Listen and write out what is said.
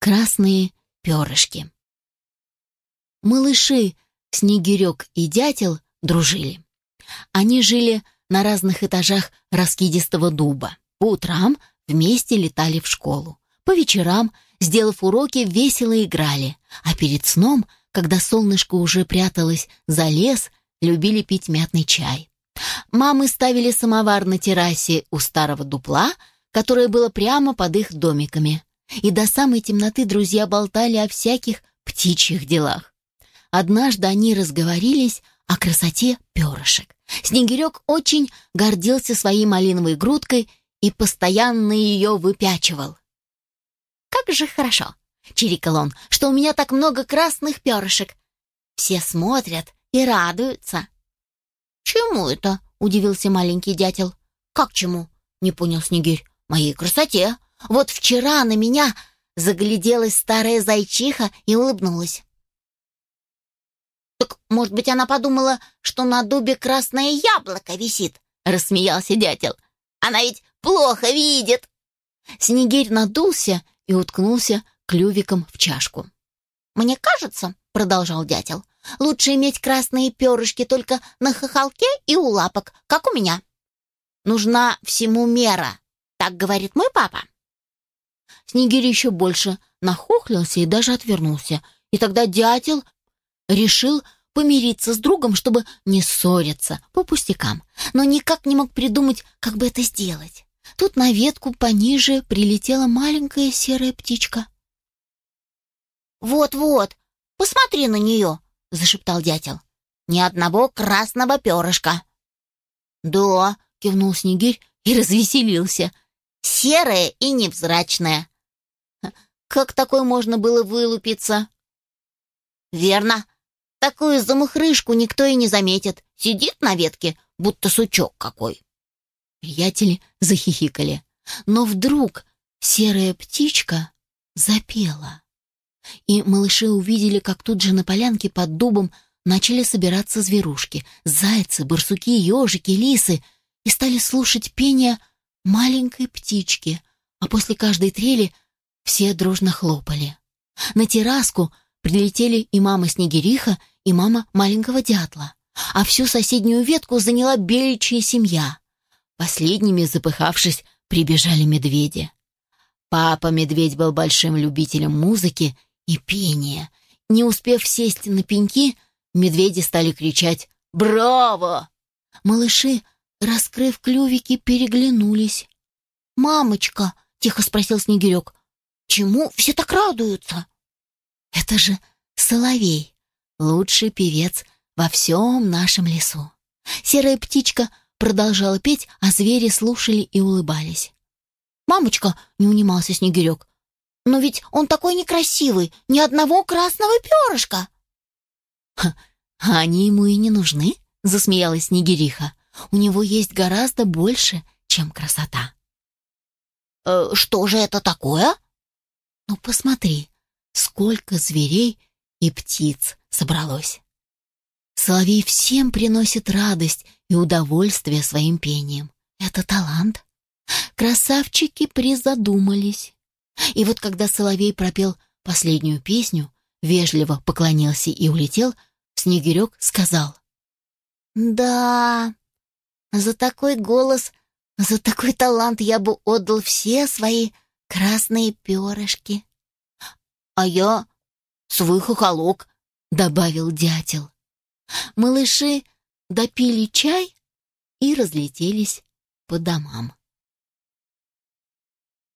красные перышки. Малыши Снегирек и Дятел дружили. Они жили на разных этажах раскидистого дуба. По утрам вместе летали в школу. По вечерам, сделав уроки, весело играли. А перед сном, когда солнышко уже пряталось за лес, любили пить мятный чай. Мамы ставили самовар на террасе у старого дупла, которое было прямо под их домиками. И до самой темноты друзья болтали о всяких птичьих делах. Однажды они разговорились о красоте перышек. Снегирек очень гордился своей малиновой грудкой и постоянно ее выпячивал. «Как же хорошо!» — чирикал он, — «что у меня так много красных перышек. Все смотрят и радуются». «Чему это?» — удивился маленький дятел. «Как чему?» — не понял Снегирь. «Моей красоте. Вот вчера на меня загляделась старая зайчиха и улыбнулась. «Так, может быть, она подумала, что на дубе красное яблоко висит?» — рассмеялся дятел. «Она ведь плохо видит!» Снегирь надулся и уткнулся клювиком в чашку. «Мне кажется, — продолжал дятел, — лучше иметь красные перышки только на хохолке и у лапок, как у меня. Нужна всему мера, так говорит мой папа». Снегирь еще больше нахохлился и даже отвернулся. И тогда дятел решил помириться с другом, чтобы не ссориться по пустякам, но никак не мог придумать, как бы это сделать. Тут на ветку пониже прилетела маленькая серая птичка. «Вот-вот, посмотри на нее!» — зашептал дятел. «Ни одного красного перышка!» «Да!» — кивнул Снегирь и развеселился. «Серая и невзрачная!» «Как такое можно было вылупиться?» «Верно, Такую замухрышку никто и не заметит. Сидит на ветке, будто сучок какой. Приятели захихикали. Но вдруг серая птичка запела. И малыши увидели, как тут же на полянке под дубом начали собираться зверушки. Зайцы, барсуки, ежики, лисы. И стали слушать пение маленькой птички. А после каждой трели все дружно хлопали. На терраску прилетели и мама Снегириха, и мама маленького дятла, а всю соседнюю ветку заняла беличья семья. Последними, запыхавшись, прибежали медведи. Папа-медведь был большим любителем музыки и пения. Не успев сесть на пеньки, медведи стали кричать «Браво!». Малыши, раскрыв клювики, переглянулись. «Мамочка!» — тихо спросил Снегирек. «Чему все так радуются?» «Это же соловей!» лучший певец во всем нашем лесу. Серая птичка продолжала петь, а звери слушали и улыбались. «Мамочка!» — не унимался Снегирек. «Но ведь он такой некрасивый, ни одного красного перышка!» «Ха, а они ему и не нужны!» — засмеялась Снегириха. «У него есть гораздо больше, чем красота». «Э, «Что же это такое?» «Ну, посмотри, сколько зверей и птиц собралось. Соловей всем приносит радость и удовольствие своим пением. Это талант. Красавчики призадумались. И вот когда Соловей пропел последнюю песню, вежливо поклонился и улетел, Снегирек сказал. «Да, за такой голос, за такой талант я бы отдал все свои красные перышки. А я свой хохолок — добавил дятел. Малыши допили чай и разлетелись по домам.